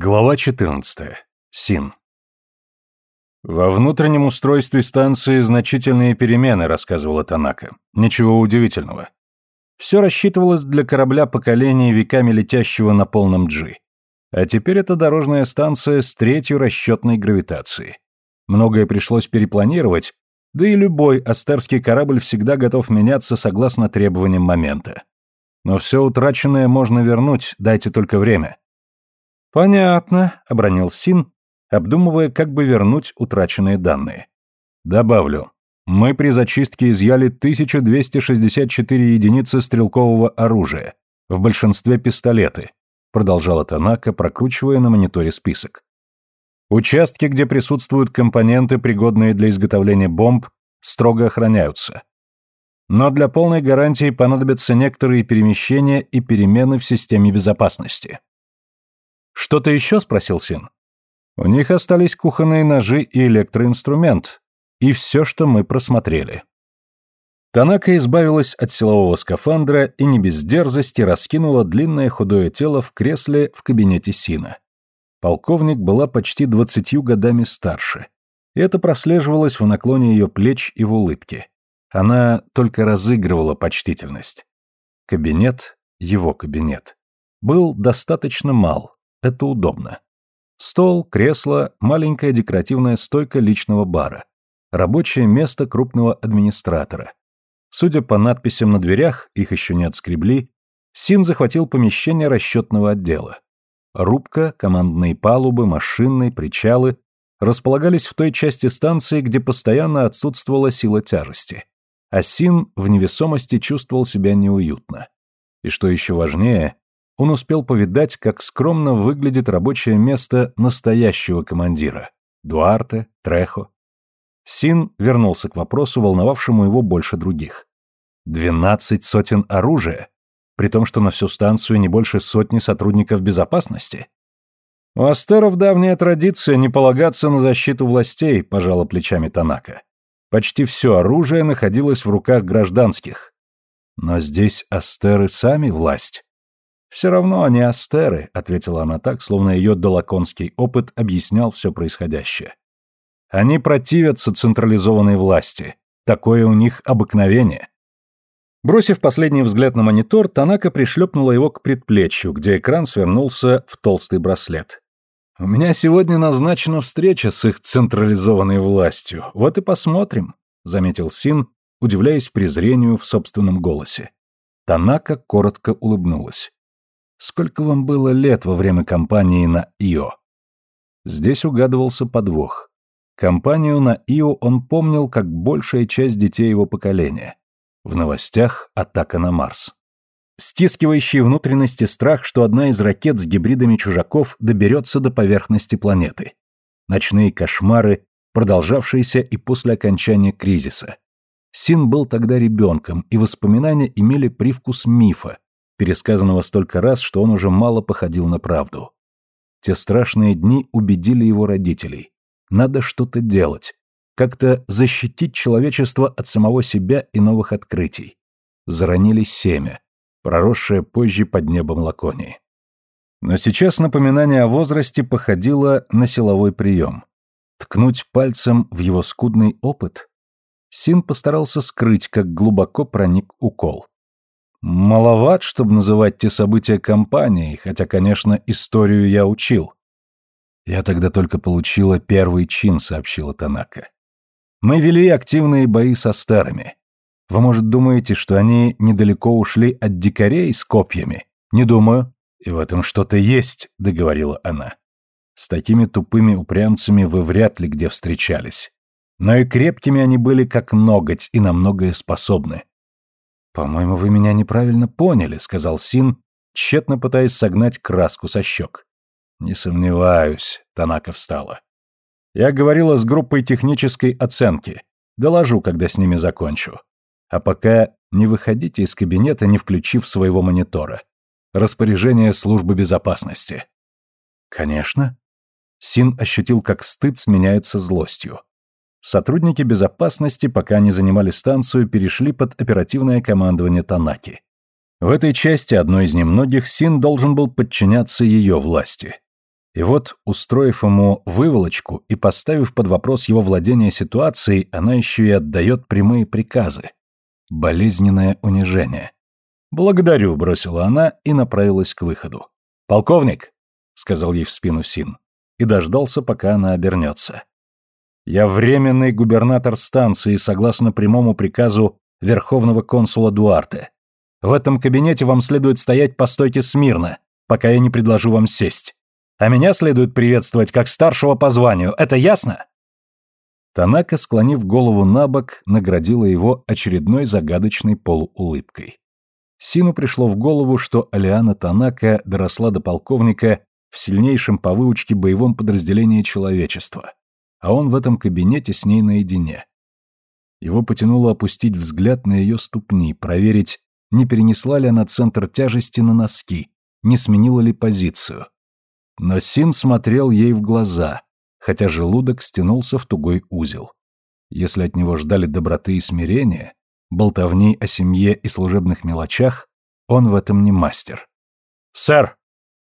Глава 14. Син. Во внутреннем устройстве станции значительные перемены, рассказывала Танака. Ничего удивительного. Все рассчитывалось для корабля поколения веками летящего на полном G. А теперь это дорожная станция с третьей расчетной гравитацией. Многое пришлось перепланировать, да и любой астерский корабль всегда готов меняться согласно требованиям момента. Но все утраченное можно вернуть, дайте только время. «Понятно», — обронил Син, обдумывая, как бы вернуть утраченные данные. «Добавлю. Мы при зачистке изъяли 1264 единицы стрелкового оружия, в большинстве пистолеты», — продолжала Танака, прокручивая на мониторе список. «Участки, где присутствуют компоненты, пригодные для изготовления бомб, строго охраняются. Но для полной гарантии понадобятся некоторые перемещения и перемены в системе безопасности». «Что-то еще?» — спросил Син. «У них остались кухонные ножи и электроинструмент. И все, что мы просмотрели». Танака избавилась от силового скафандра и не без дерзости раскинула длинное худое тело в кресле в кабинете Сина. Полковник была почти двадцатью годами старше. И это прослеживалось в наклоне ее плеч и в улыбке. Она только разыгрывала почтительность. Кабинет, его кабинет, был достаточно мал, это удобно. Стол, кресло, маленькая декоративная стойка личного бара. Рабочее место крупного администратора. Судя по надписям на дверях, их еще не отскребли, Син захватил помещение расчетного отдела. Рубка, командные палубы, машинные, причалы располагались в той части станции, где постоянно отсутствовала сила тяжести. А Син в невесомости чувствовал себя неуютно. И что еще важнее, он успел повидать, как скромно выглядит рабочее место настоящего командира – Дуарте, Трехо. Син вернулся к вопросу, волновавшему его больше других. Двенадцать сотен оружия, при том, что на всю станцию не больше сотни сотрудников безопасности. У астеров давняя традиция не полагаться на защиту властей, пожала плечами Танака. Почти все оружие находилось в руках гражданских. Но здесь астеры сами власть. «Все равно они астеры», — ответила она так, словно ее долаконский опыт объяснял все происходящее. «Они противятся централизованной власти. Такое у них обыкновение». Бросив последний взгляд на монитор, Танака пришлепнула его к предплечью, где экран свернулся в толстый браслет. «У меня сегодня назначена встреча с их централизованной властью. Вот и посмотрим», — заметил Син, удивляясь презрению в собственном голосе. Танака коротко улыбнулась. Сколько вам было лет во время кампании на Ио? Здесь угадывался подвох. Компанию на Ио он помнил как большая часть детей его поколения. В новостях атака на Марс. Стискивающий внутренности страх, что одна из ракет с гибридами чужаков доберется до поверхности планеты. Ночные кошмары, продолжавшиеся и после окончания кризиса. Син был тогда ребенком, и воспоминания имели привкус мифа, пересказанного столько раз, что он уже мало походил на правду. Те страшные дни убедили его родителей. Надо что-то делать, как-то защитить человечество от самого себя и новых открытий. Заронили семя, проросшее позже под небом Лаконии. Но сейчас напоминание о возрасте походило на силовой прием. Ткнуть пальцем в его скудный опыт? Син постарался скрыть, как глубоко проник укол. Маловат, чтобы называть те события компанией, хотя, конечно, историю я учил. Я тогда только получила первый чин, сообщила Танака. Мы вели активные бои со старыми. Вы, может, думаете, что они недалеко ушли от дикарей с копьями? Не думаю. И в этом что-то есть, договорила она. С такими тупыми упрямцами вы вряд ли где встречались. Но и крепкими они были как ноготь и на многое способны. «По-моему, вы меня неправильно поняли», — сказал Син, тщетно пытаясь согнать краску со щек. «Не сомневаюсь», — Танака встала. «Я говорила с группой технической оценки. Доложу, когда с ними закончу. А пока не выходите из кабинета, не включив своего монитора. Распоряжение службы безопасности». «Конечно». Син ощутил, как стыд сменяется злостью. Сотрудники безопасности, пока они занимали станцию, перешли под оперативное командование Танаки. В этой части, одной из немногих, Син должен был подчиняться ее власти. И вот, устроив ему выволочку и поставив под вопрос его владение ситуацией, она еще и отдает прямые приказы. Болезненное унижение. «Благодарю», — бросила она и направилась к выходу. «Полковник», — сказал ей в спину Син, и дождался, пока она обернется. «Я временный губернатор станции, согласно прямому приказу Верховного консула Дуарте. В этом кабинете вам следует стоять по стойке смирно, пока я не предложу вам сесть. А меня следует приветствовать как старшего по званию, это ясно?» Танака, склонив голову на бок, наградила его очередной загадочной полуулыбкой. Сину пришло в голову, что Алиана Танака доросла до полковника в сильнейшем по выучке боевом подразделении человечества, а он в этом кабинете с ней наедине. Его потянуло опустить взгляд на ее ступни, проверить, не перенесла ли она центр тяжести на носки, не сменила ли позицию. Но Син смотрел ей в глаза, хотя желудок стянулся в тугой узел. Если от него ждали доброты и смирения, болтовни о семье и служебных мелочах, он в этом не мастер. «Сэр!»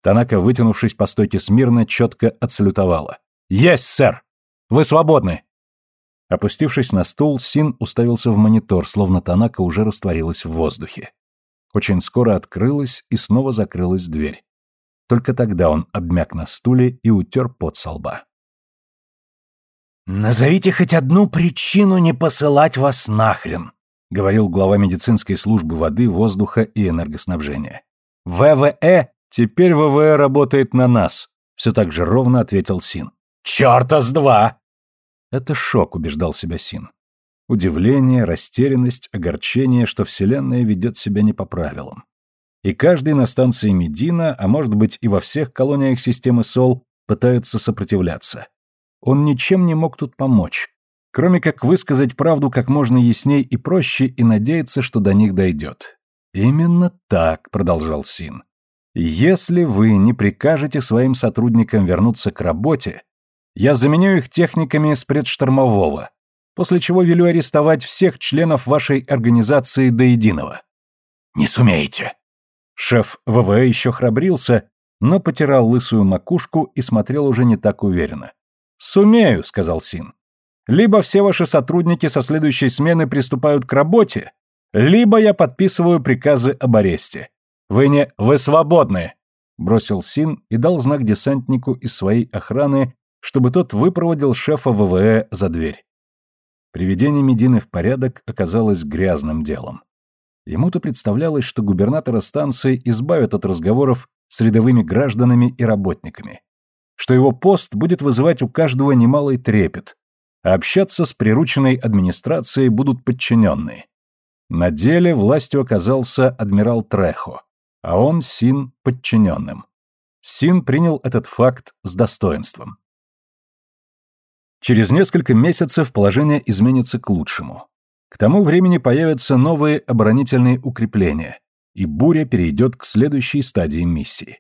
Танака, вытянувшись по стойке смирно, четко отсалютовала. «Есть, сэр! Вы свободны!» Опустившись на стул, Син уставился в монитор, словно Танака уже растворилась в воздухе. Очень скоро открылась и снова закрылась дверь. Только тогда он обмяк на стуле и утер пот со лба. «Назовите хоть одну причину не посылать вас нахрен», говорил глава медицинской службы воды, воздуха и энергоснабжения. «ВВЭ? Теперь ВВЭ работает на нас», все так же ровно ответил Син. «Черта с два!» Это шок, убеждал себя Син. Удивление, растерянность, огорчение, что Вселенная ведет себя не по правилам. И каждый на станции Медина, а может быть и во всех колониях системы СОЛ, пытается сопротивляться. Он ничем не мог тут помочь, кроме как высказать правду как можно ясней и проще и надеяться, что до них дойдет. «Именно так», — продолжал Син. «Если вы не прикажете своим сотрудникам вернуться к работе, я заменю их техниками с предштормового, после чего велю арестовать всех членов вашей организации до единого». «Не сумеете». Шеф ВВ еще храбрился, но потирал лысую макушку и смотрел уже не так уверенно. «Сумею», — сказал Син. «Либо все ваши сотрудники со следующей смены приступают к работе, либо я подписываю приказы об аресте. Вы не... Вы свободны!» Бросил Син и дал знак десантнику из своей охраны, чтобы тот выпроводил шефа ВВЭ за дверь. Приведение Медины в порядок оказалось грязным делом. Ему-то представлялось, что губернатора станции избавят от разговоров с рядовыми гражданами и работниками что его пост будет вызывать у каждого немалый трепет, а общаться с прирученной администрацией будут подчиненные. На деле властью оказался адмирал Трехо, а он Син подчиненным. Син принял этот факт с достоинством. Через несколько месяцев положение изменится к лучшему. К тому времени появятся новые оборонительные укрепления, и буря перейдет к следующей стадии миссии.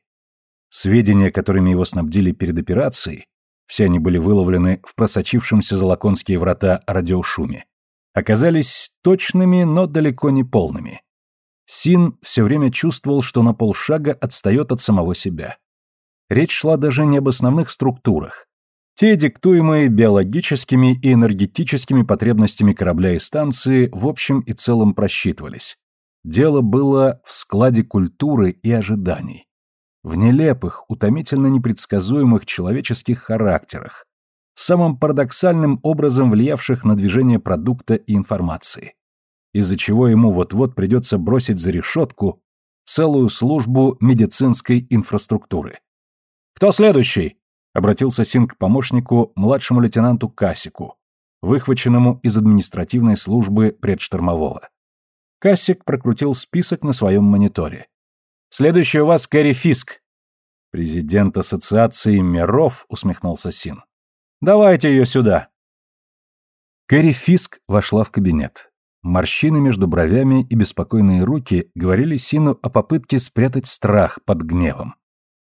Сведения, которыми его снабдили перед операцией, все они были выловлены в просочившемся за лаконские врата радиошуме, оказались точными, но далеко не полными. Син все время чувствовал, что на полшага отстает от самого себя. Речь шла даже не об основных структурах. Те, диктуемые биологическими и энергетическими потребностями корабля и станции, в общем и целом просчитывались. Дело было в складе культуры и ожиданий в нелепых, утомительно непредсказуемых человеческих характерах, самым парадоксальным образом влиявших на движение продукта и информации, из-за чего ему вот-вот придется бросить за решетку целую службу медицинской инфраструктуры. «Кто следующий?» — обратился Син к помощнику, младшему лейтенанту Касику, выхваченному из административной службы предштормового. Кассик прокрутил список на своем мониторе. Следующий у вас Кэрри Фиск. Президент ассоциации миров, усмехнулся Син. Давайте ее сюда. Кэрри Фиск вошла в кабинет. Морщины между бровями и беспокойные руки говорили Сину о попытке спрятать страх под гневом.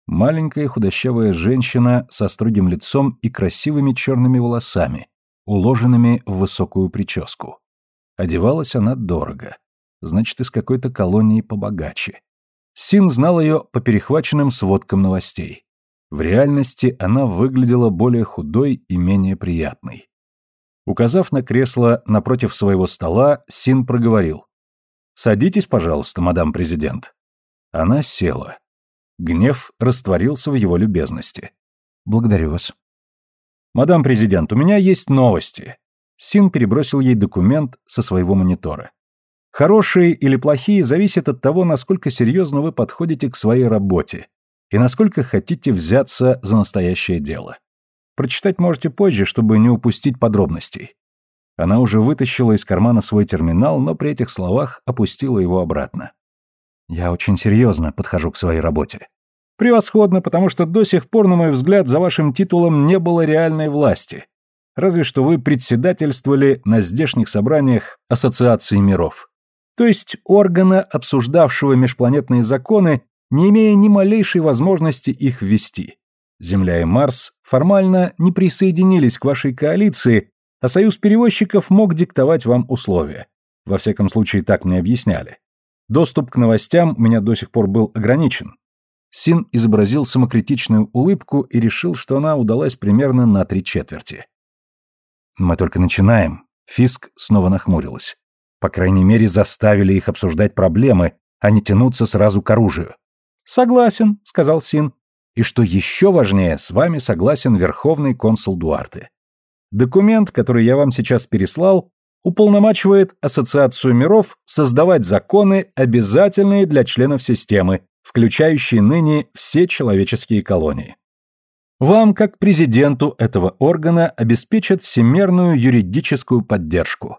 Маленькая худощавая женщина со строгим лицом и красивыми черными волосами, уложенными в высокую прическу. Одевалась она дорого. Значит, из какой-то колонии побогаче. Син знал ее по перехваченным сводкам новостей. В реальности она выглядела более худой и менее приятной. Указав на кресло напротив своего стола, Син проговорил. «Садитесь, пожалуйста, мадам президент». Она села. Гнев растворился в его любезности. «Благодарю вас». «Мадам президент, у меня есть новости». Син перебросил ей документ со своего монитора. «Хорошие или плохие зависят от того, насколько серьезно вы подходите к своей работе и насколько хотите взяться за настоящее дело. Прочитать можете позже, чтобы не упустить подробностей». Она уже вытащила из кармана свой терминал, но при этих словах опустила его обратно. «Я очень серьезно подхожу к своей работе». «Превосходно, потому что до сих пор, на мой взгляд, за вашим титулом не было реальной власти. Разве что вы председательствовали на здешних собраниях Ассоциации миров. То есть органа, обсуждавшего межпланетные законы не имея ни малейшей возможности их ввести. Земля и Марс формально не присоединились к вашей коалиции, а союз перевозчиков мог диктовать вам условия. Во всяком случае, так мне объясняли. Доступ к новостям у меня до сих пор был ограничен. Син изобразил самокритичную улыбку и решил, что она удалась примерно на три четверти. «Мы только начинаем», — Фиск снова нахмурилась. «По крайней мере, заставили их обсуждать проблемы, а не тянуться сразу к оружию. «Согласен», — сказал Син. «И что еще важнее, с вами согласен Верховный консул Дуарте. Документ, который я вам сейчас переслал, уполномачивает Ассоциацию миров создавать законы, обязательные для членов системы, включающие ныне все человеческие колонии. Вам, как президенту этого органа, обеспечат всемерную юридическую поддержку.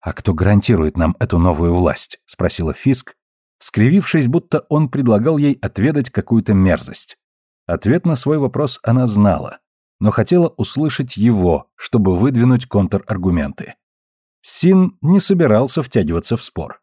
«А кто гарантирует нам эту новую власть?» – спросила Фиск, скривившись, будто он предлагал ей отведать какую-то мерзость. Ответ на свой вопрос она знала, но хотела услышать его, чтобы выдвинуть контраргументы. Син не собирался втягиваться в спор.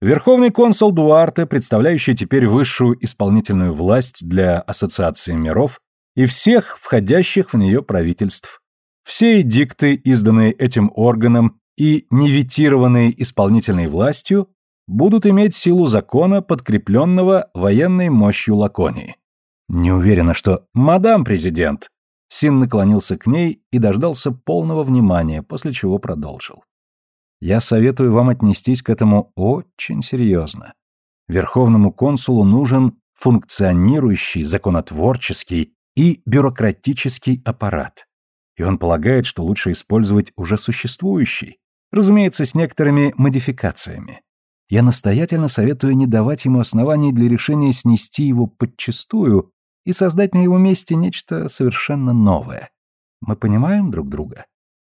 Верховный консул Дуарте, представляющий теперь высшую исполнительную власть для Ассоциации миров и всех входящих в нее правительств. Все эдикты, изданные этим органом и неветированные исполнительной властью, будут иметь силу закона, подкрепленного военной мощью Лаконии. Не уверена, что «Мадам президент!» Син наклонился к ней и дождался полного внимания, после чего продолжил. «Я советую вам отнестись к этому очень серьезно. Верховному консулу нужен функционирующий, законотворческий и бюрократический аппарат. И он полагает, что лучше использовать уже существующий, разумеется, с некоторыми модификациями я настоятельно советую не давать ему оснований для решения снести его подчистую и создать на его месте нечто совершенно новое. Мы понимаем друг друга?»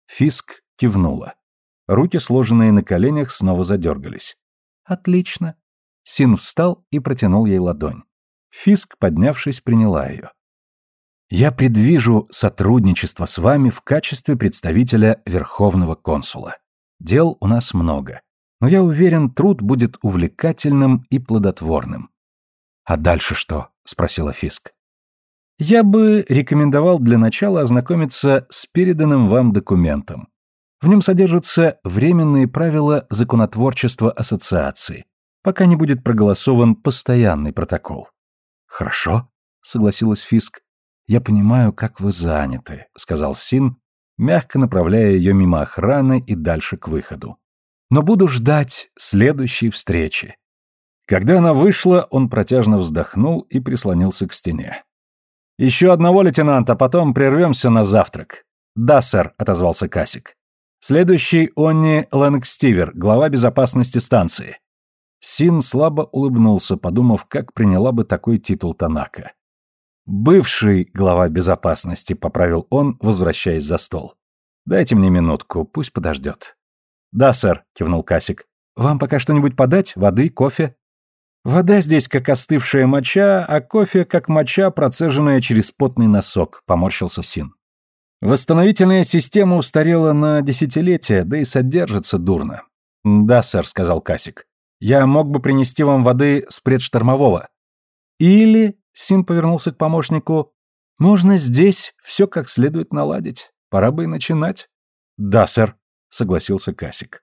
Фиск кивнула. Руки, сложенные на коленях, снова задергались. «Отлично». Син встал и протянул ей ладонь. Фиск, поднявшись, приняла ее. «Я предвижу сотрудничество с вами в качестве представителя Верховного консула. Дел у нас много но я уверен, труд будет увлекательным и плодотворным. «А дальше что?» — спросила Фиск. «Я бы рекомендовал для начала ознакомиться с переданным вам документом. В нем содержатся временные правила законотворчества ассоциации, пока не будет проголосован постоянный протокол». «Хорошо», — согласилась Фиск. «Я понимаю, как вы заняты», — сказал Син, мягко направляя ее мимо охраны и дальше к выходу но буду ждать следующей встречи. Когда она вышла, он протяжно вздохнул и прислонился к стене. «Еще одного лейтенанта, потом прервемся на завтрак». «Да, сэр», — отозвался Касик. «Следующий Онни Лэнгстивер, глава безопасности станции». Син слабо улыбнулся, подумав, как приняла бы такой титул Танака. «Бывший глава безопасности», — поправил он, возвращаясь за стол. «Дайте мне минутку, пусть подождет». «Да, сэр», — кивнул Касик. «Вам пока что-нибудь подать? Воды, кофе?» «Вода здесь как остывшая моча, а кофе как моча, процеженная через потный носок», — поморщился Син. «Восстановительная система устарела на десятилетия, да и содержится дурно». «Да, сэр», — сказал Касик. «Я мог бы принести вам воды с предштормового». «Или», — Син повернулся к помощнику, — «можно здесь все как следует наладить. Пора бы и начинать». «Да, сэр», согласился Касик.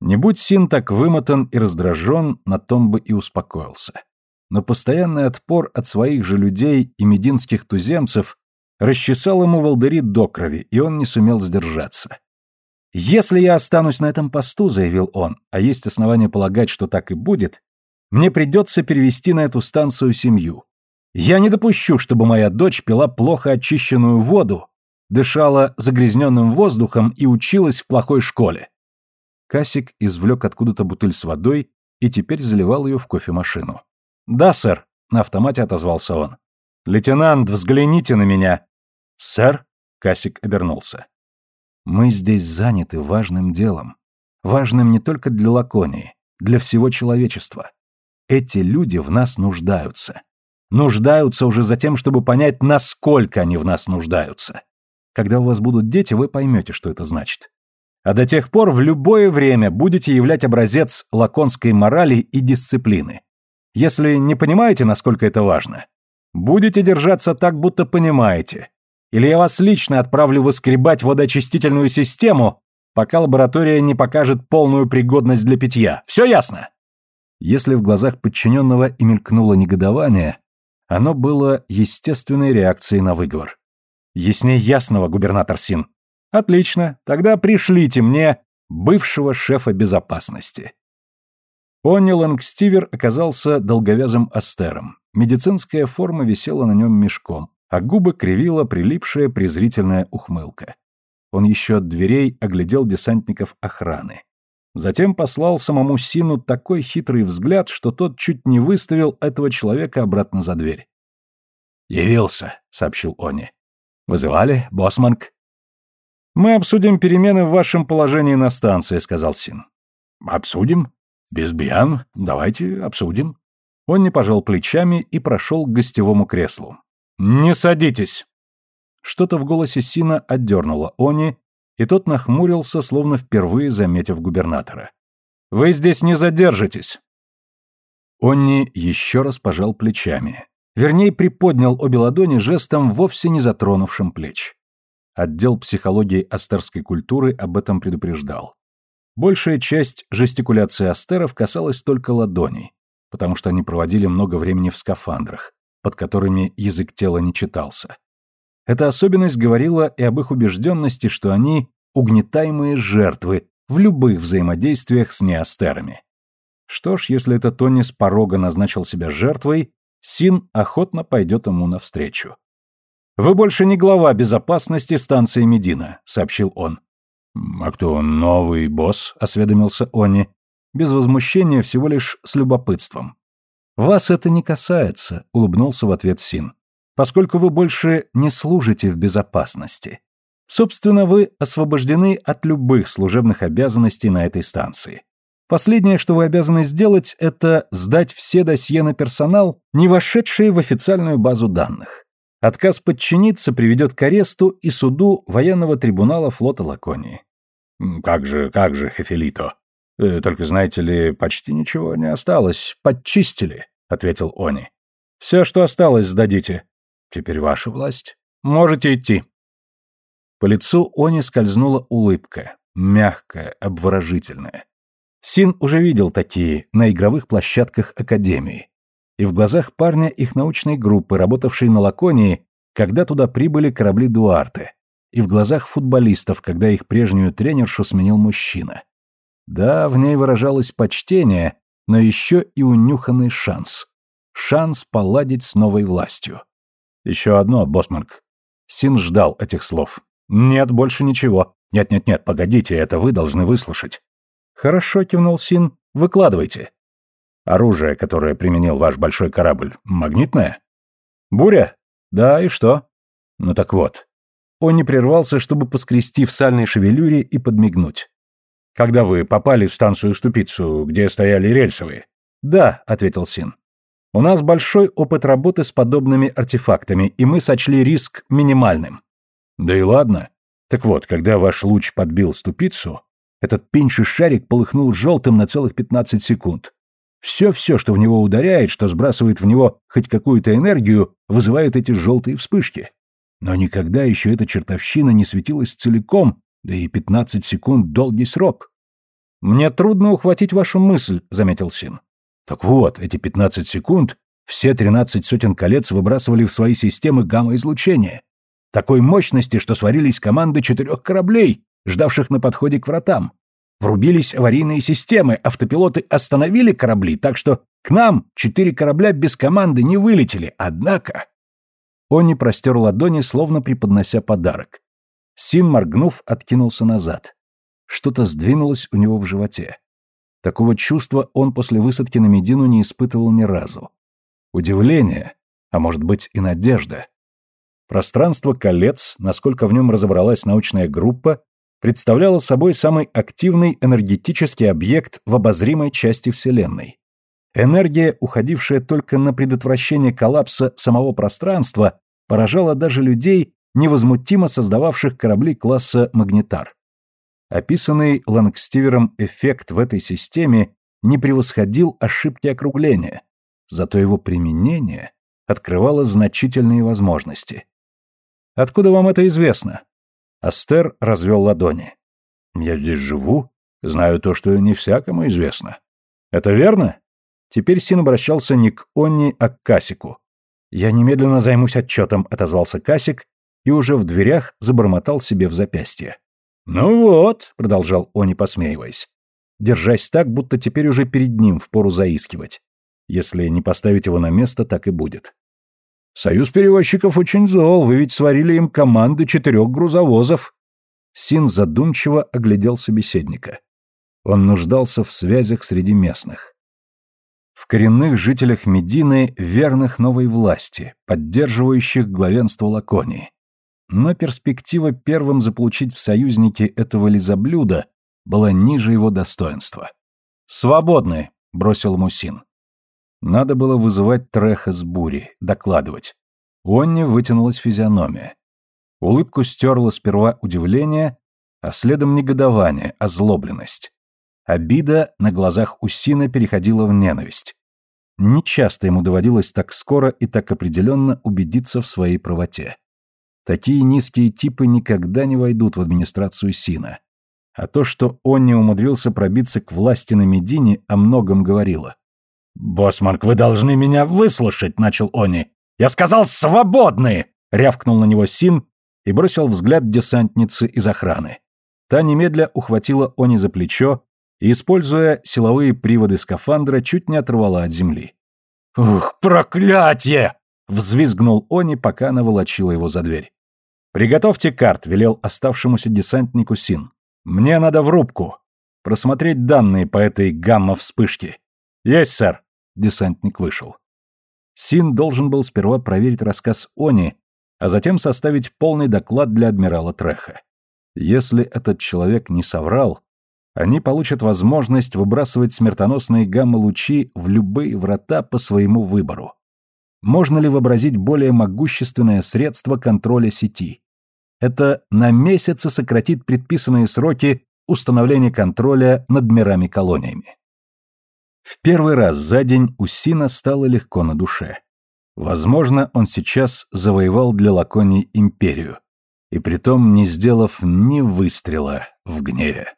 Не будь Син так вымотан и раздражен, на том бы и успокоился. но постоянный отпор от своих же людей и мединских туземцев расчесал ему волдыри до крови, и он не сумел сдержаться. «Если я останусь на этом посту», — заявил он, — «а есть основания полагать, что так и будет, мне придется перевести на эту станцию семью. Я не допущу, чтобы моя дочь пила плохо очищенную воду, дышала загрязненным воздухом и училась в плохой школе». Касик извлек откуда-то бутыль с водой и теперь заливал ее в кофемашину. «Да, сэр», — на автомате отозвался он. «Лейтенант, взгляните на меня!» «Сэр?» — Касик обернулся. «Мы здесь заняты важным делом. Важным не только для Лаконии, для всего человечества. Эти люди в нас нуждаются. Нуждаются уже за тем, чтобы понять, насколько они в нас нуждаются. Когда у вас будут дети, вы поймете, что это значит. А до тех пор в любое время будете являть образец лаконской морали и дисциплины. Если не понимаете, насколько это важно, будете держаться так, будто понимаете. Или я вас лично отправлю выскребать водоочистительную систему, пока лаборатория не покажет полную пригодность для питья. Все ясно? Если в глазах подчиненного и мелькнуло негодование, оно было естественной реакцией на выговор. Ясней ясного, губернатор Син. Отлично, тогда пришлите мне бывшего шефа безопасности. Понни Лангстивер оказался долговязым астером. Медицинская форма висела на нем мешком, а губы кривила прилипшая презрительная ухмылка. Он еще от дверей оглядел десантников охраны. Затем послал самому Сину такой хитрый взгляд, что тот чуть не выставил этого человека обратно за дверь. «Явился», — сообщил Они. «Вызывали, Босманг?» «Мы обсудим перемены в вашем положении на станции», — сказал Син. «Обсудим? Без бьян? Давайте обсудим». Он не пожал плечами и прошел к гостевому креслу. «Не садитесь!» Что-то в голосе Сина отдернуло Они, и тот нахмурился, словно впервые заметив губернатора. «Вы здесь не задержитесь!» Онни еще раз пожал плечами, Вернее, приподнял обе ладони жестом, вовсе не затронувшим плеч. Отдел психологии астерской культуры об этом предупреждал. Большая часть жестикуляции астеров касалась только ладоней, потому что они проводили много времени в скафандрах, под которыми язык тела не читался. Эта особенность говорила и об их убежденности, что они угнетаемые жертвы в любых взаимодействиях с неастерами. Что ж, если это Тони с порога назначил себя жертвой, Син охотно пойдет ему навстречу. «Вы больше не глава безопасности станции Медина», — сообщил он. «А кто новый босс?» — осведомился Они. Без возмущения, всего лишь с любопытством. «Вас это не касается», — улыбнулся в ответ Син, «поскольку вы больше не служите в безопасности. Собственно, вы освобождены от любых служебных обязанностей на этой станции. Последнее, что вы обязаны сделать, это сдать все досье на персонал, не вошедшие в официальную базу данных. Отказ подчиниться приведет к аресту и суду военного трибунала флота Лаконии. «Как же, как же, Хефелито? Э, только, знаете ли, почти ничего не осталось. Подчистили», — ответил Они. «Все, что осталось, сдадите. Теперь ваша власть. Можете идти». По лицу Они скользнула улыбка, мягкая, обворожительная. Син уже видел такие на игровых площадках Академии. И в глазах парня их научной группы, работавшей на Лаконии, когда туда прибыли корабли Дуарте. И в глазах футболистов, когда их прежнюю тренершу сменил мужчина. Да, в ней выражалось почтение, но еще и унюханный шанс. Шанс поладить с новой властью. Еще одно, Босмарк. Син ждал этих слов. Нет, больше ничего. Нет-нет-нет, погодите, это вы должны выслушать. «Хорошо», — кивнул Син. «Выкладывайте». «Оружие, которое применил ваш большой корабль, магнитное?» «Буря?» «Да, и что?» «Ну так вот». Он не прервался, чтобы поскрести в сальной шевелюре и подмигнуть. «Когда вы попали в станцию Ступицу, где стояли рельсовые?» «Да», — ответил Син. «У нас большой опыт работы с подобными артефактами, и мы сочли риск минимальным». «Да и ладно. Так вот, когда ваш луч подбил Ступицу, этот пеньший шарик полыхнул желтым на целых 15 секунд. Все-все, что в него ударяет, что сбрасывает в него хоть какую-то энергию, вызывает эти желтые вспышки. Но никогда еще эта чертовщина не светилась целиком, да и 15 секунд — долгий срок. «Мне трудно ухватить вашу мысль», — заметил Син. «Так вот, эти 15 секунд Все тринадцать сотен колец выбрасывали в свои системы гамма-излучение. Такой мощности, что сварились команды четырех кораблей, ждавших на подходе к вратам. Врубились аварийные системы, автопилоты остановили корабли, так что к нам четыре корабля без команды не вылетели. Однако... Он не простер ладони, словно преподнося подарок. Син, моргнув, откинулся назад. Что-то сдвинулось у него в животе. Такого чувства он после высадки на Медину не испытывал ни разу. Удивление, а может быть и надежда. Пространство колец, насколько в нем разобралась научная группа, представляло собой самый активный энергетический объект в обозримой части Вселенной. Энергия, уходившая только на предотвращение коллапса самого пространства, поражала даже людей, невозмутимо создававших корабли класса «Магнитар». Описанный Лангстивером эффект в этой системе не превосходил ошибки округления, зато его применение открывало значительные возможности. «Откуда вам это известно?» Астер развел ладони. «Я здесь живу, знаю то, что не всякому известно». «Это верно?» Теперь Син обращался не к Онни, а к Касику. «Я немедленно займусь отчетом», — отозвался Касик и уже в дверях забормотал себе в запястье. «Ну вот», — продолжал Они, посмеиваясь, держась так, будто теперь уже перед ним впору заискивать. Если не поставить его на место, так и будет. «Союз перевозчиков очень зол, вы ведь сварили им команды четырех грузовозов». Син задумчиво оглядел собеседника. Он нуждался в связях среди местных. В коренных жителях Медины, верных новой власти, поддерживающих главенство Лаконии но перспектива первым заполучить в союзники этого лизоблюда была ниже его достоинства. «Свободны!» — бросил Мусин. Надо было вызывать Треха с бури, докладывать. У Онни вытянулась физиономия. Улыбку стерла сперва удивление, а следом негодование, озлобленность. Обида на глазах у Сина переходила в ненависть. Нечасто ему доводилось так скоро и так определенно убедиться в своей правоте. Такие низкие типы никогда не войдут в администрацию Сина. А то, что он не умудрился пробиться к власти на Медине, о многом говорило. «Босмарк, вы должны меня выслушать», — начал Они. «Я сказал, свободные!» — рявкнул на него Син и бросил взгляд десантницы из охраны. Та немедля ухватила Они за плечо и, используя силовые приводы скафандра, чуть не оторвала от земли. «Ух, проклятие!» — взвизгнул Они, пока она волочила его за дверь. «Приготовьте карт», — велел оставшемуся десантнику Син. «Мне надо в рубку. Просмотреть данные по этой гамма-вспышке». «Есть, сэр». Десантник вышел. Син должен был сперва проверить рассказ Они, а затем составить полный доклад для адмирала Треха. Если этот человек не соврал, они получат возможность выбрасывать смертоносные гамма-лучи в любые врата по своему выбору. Можно ли вообразить более могущественное средство контроля сети? Это на месяцы сократит предписанные сроки установления контроля над мирами-колониями. В первый раз за день у Сина стало легко на душе. Возможно, он сейчас завоевал для Лаконии империю, и притом не сделав ни выстрела в гневе.